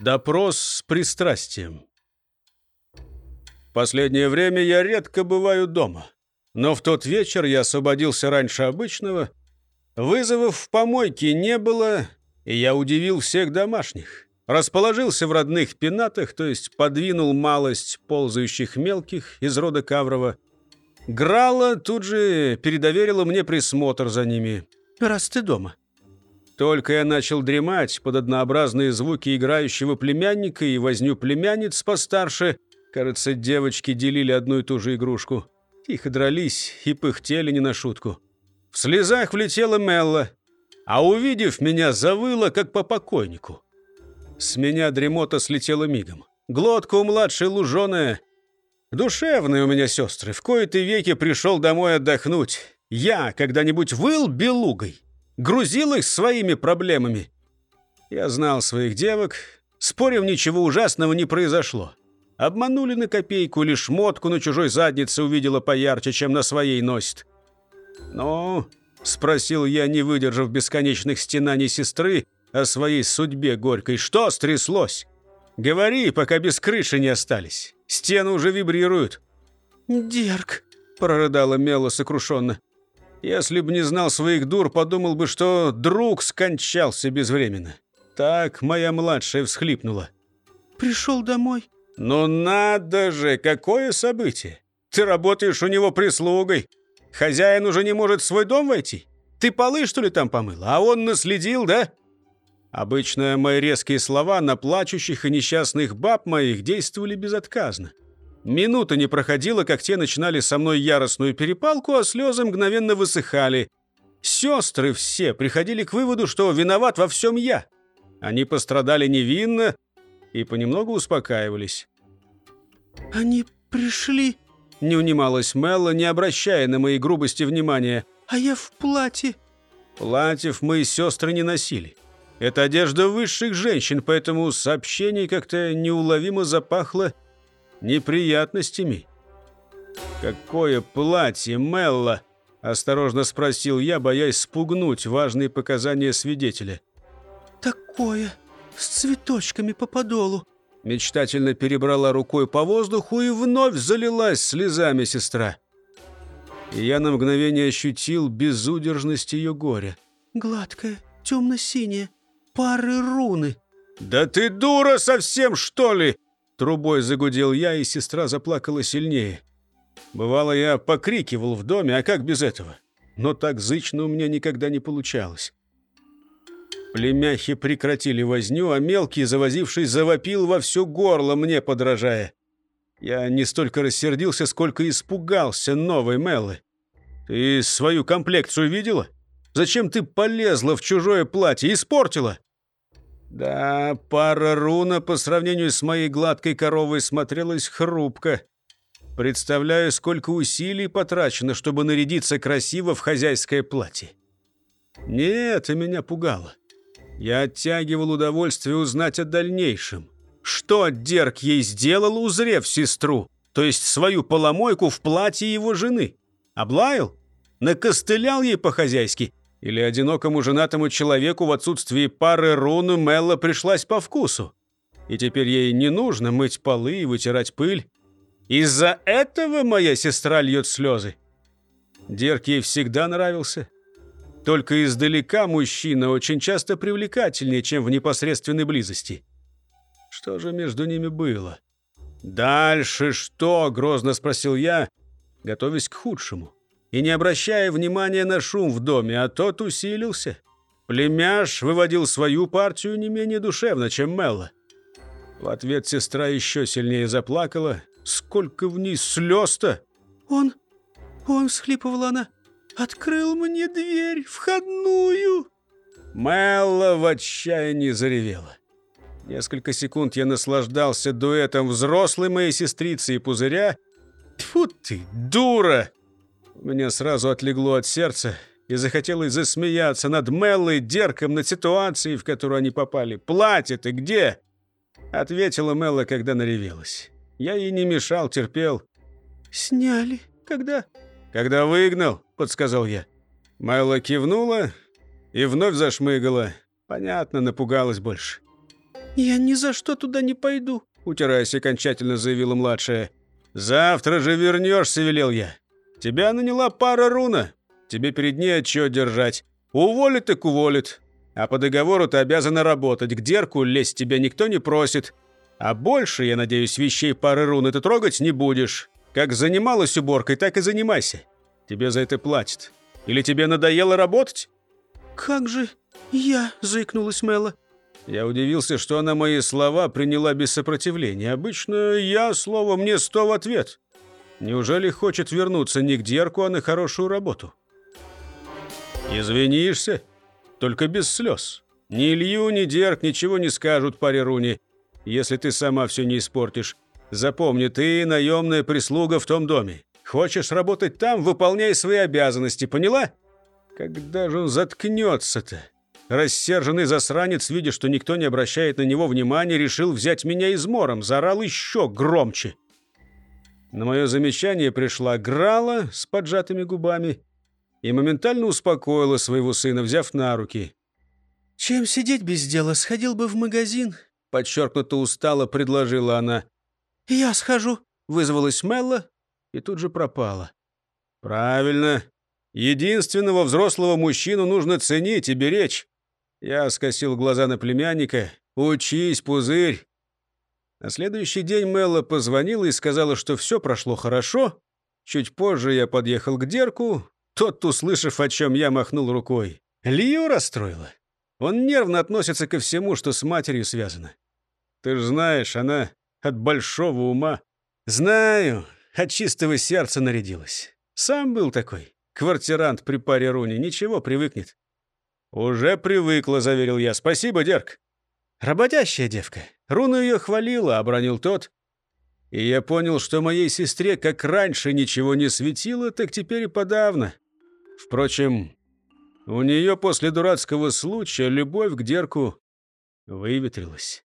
Допрос с пристрастием. Последнее время я редко бываю дома. Но в тот вечер я освободился раньше обычного. Вызовов в помойке не было, и я удивил всех домашних. Расположился в родных пенатах, то есть подвинул малость ползающих мелких из рода Каврова. Грала тут же передоверила мне присмотр за ними. «Раз ты дома». Только я начал дремать под однообразные звуки играющего племянника и возню племянниц постарше, кажется, девочки делили одну и ту же игрушку, тихо дрались и пыхтели не на шутку. В слезах влетела Мелла, а увидев меня, завыла, как по покойнику. С меня дремота слетела мигом. Глотка у младшей луженая. Душевные у меня сестры. В кои-то веки пришел домой отдохнуть. Я когда-нибудь выл белугой грузил их своими проблемами. Я знал своих девок. Спорим, ничего ужасного не произошло. Обманули на копейку, лишь мотку на чужой заднице увидела поярче, чем на своей носит. «Ну?» — спросил я, не выдержав бесконечных стенаний сестры о своей судьбе горькой. «Что стряслось? Говори, пока без крыши не остались. Стены уже вибрируют». «Дерг», — прорыдала Мела сокрушенно. Если б не знал своих дур, подумал бы, что друг скончался безвременно. Так моя младшая всхлипнула. «Пришел домой?» «Ну надо же, какое событие! Ты работаешь у него прислугой. Хозяин уже не может в свой дом войти? Ты полы, что ли, там помыл? А он наследил, да?» Обычно мои резкие слова на плачущих и несчастных баб моих действовали безотказно. Минута не проходила, как те начинали со мной яростную перепалку, а слезы мгновенно высыхали. Сестры все приходили к выводу, что виноват во всем я. Они пострадали невинно и понемногу успокаивались. «Они пришли...» — не унималась Мелла, не обращая на мои грубости внимания. «А я в платье». Платьев мы сестры не носили. Это одежда высших женщин, поэтому сообщение как-то неуловимо запахло неприятностями. «Какое платье, Мелла?» – осторожно спросил я, боясь спугнуть важные показания свидетеля. «Такое, с цветочками по подолу». Мечтательно перебрала рукой по воздуху и вновь залилась слезами сестра. И я на мгновение ощутил безудержность ее горя. «Гладкая, темно-синяя, пары руны». «Да ты дура совсем, что ли?» Трубой загудел я, и сестра заплакала сильнее. Бывало, я покрикивал в доме, а как без этого? Но так зычно у меня никогда не получалось. Племяхи прекратили возню, а мелкий, завозившись, завопил во все горло, мне подражая. Я не столько рассердился, сколько испугался новой Меллы. «Ты свою комплекцию видела? Зачем ты полезла в чужое платье? Испортила?» Да, пара руна по сравнению с моей гладкой коровой смотрелась хрупко. Представляю, сколько усилий потрачено, чтобы нарядиться красиво в хозяйское платье. Нет, и меня пугало. Я оттягивал удовольствие узнать о дальнейшем. Что Дерг ей сделал, узрев сестру, то есть свою поломойку в платье его жены? Облаял? Накостылял ей по-хозяйски? Или одинокому женатому человеку в отсутствии пары руну Мелла пришлась по вкусу. И теперь ей не нужно мыть полы и вытирать пыль. Из-за этого моя сестра льет слезы. Дерк ей всегда нравился. Только издалека мужчина очень часто привлекательнее, чем в непосредственной близости. Что же между ними было? «Дальше что?» — грозно спросил я, готовясь к худшему и не обращая внимания на шум в доме, а тот усилился. Племяш выводил свою партию не менее душевно, чем Мелла. В ответ сестра еще сильнее заплакала. Сколько в ней слез-то! «Он, он, — всхлипывала она, — открыл мне дверь входную!» Мелла в отчаянии заревела. Несколько секунд я наслаждался дуэтом взрослой моей сестрицы и пузыря. Тьфу ты, дура! Мне сразу отлегло от сердца и захотелось засмеяться над Меллой Дерком над ситуацией, в которую они попали. «Платье ты где?» Ответила Мелла, когда наревелась. Я ей не мешал, терпел. «Сняли. Когда?» «Когда выгнал», — подсказал я. Мелла кивнула и вновь зашмыгала. Понятно, напугалась больше. «Я ни за что туда не пойду», — утираясь окончательно заявила младшая. «Завтра же вернешься», — велел я. «Тебя наняла пара руна. Тебе перед ней отчет держать. Уволит так уволит. А по договору ты обязана работать. К дерку лезть тебя никто не просит. А больше, я надеюсь, вещей пары руны ты трогать не будешь. Как занималась уборкой, так и занимайся. Тебе за это платят. Или тебе надоело работать?» «Как же я?» — заикнулась Мэла. Я удивился, что она мои слова приняла без сопротивления. Обычно я слово мне сто в ответ. Неужели хочет вернуться не к Дерку, а на хорошую работу? Извинишься? Только без слез. Ни Илью, ни Дерк ничего не скажут паре Руни, если ты сама все не испортишь. Запомни, ты наемная прислуга в том доме. Хочешь работать там, выполняй свои обязанности, поняла? Когда же он заткнется-то? Рассерженный засранец, видя, что никто не обращает на него внимания, решил взять меня измором, заорал еще громче. На мое замечание пришла Грала с поджатыми губами и моментально успокоила своего сына, взяв на руки. «Чем сидеть без дела? Сходил бы в магазин», — подчеркнуто устало предложила она. «Я схожу», — вызвалась Мелла и тут же пропала. «Правильно. Единственного взрослого мужчину нужно ценить и беречь. Я скосил глаза на племянника. «Учись, пузырь!» На следующий день Мелла позвонила и сказала, что все прошло хорошо. Чуть позже я подъехал к Дерку. Тот, услышав, о чем я махнул рукой. Лию расстроила. Он нервно относится ко всему, что с матерью связано. Ты ж знаешь, она от большого ума. Знаю, от чистого сердца нарядилась. Сам был такой. Квартирант при паре Руни. Ничего, привыкнет. «Уже привыкла», — заверил я. «Спасибо, Дерк». «Работящая девка. Руну ее хвалила», — обронил тот. И я понял, что моей сестре как раньше ничего не светило, так теперь и подавно. Впрочем, у нее после дурацкого случая любовь к Дерку выветрилась.